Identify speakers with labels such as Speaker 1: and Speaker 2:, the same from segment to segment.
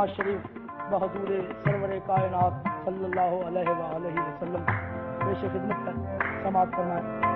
Speaker 1: نواز شریف بحضور سرور کائنات صلی اللہ علیہ وآلہ وسلم۔ پیش خدمت سماعت فرمائیں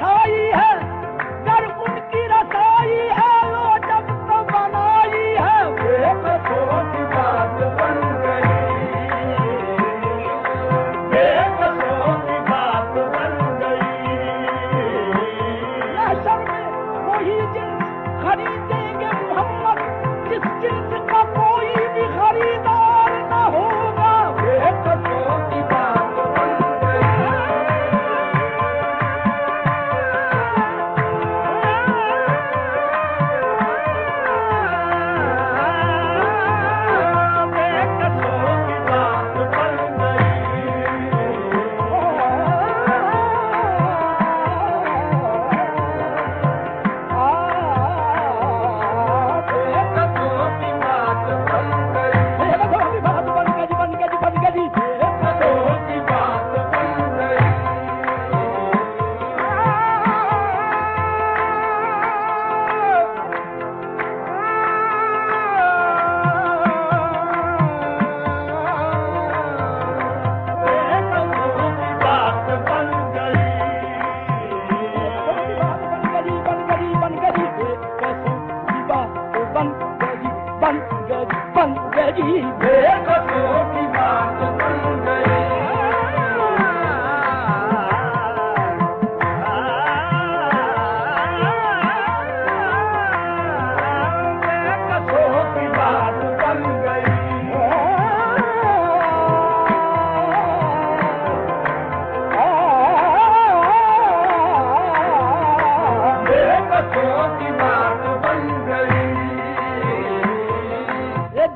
Speaker 1: da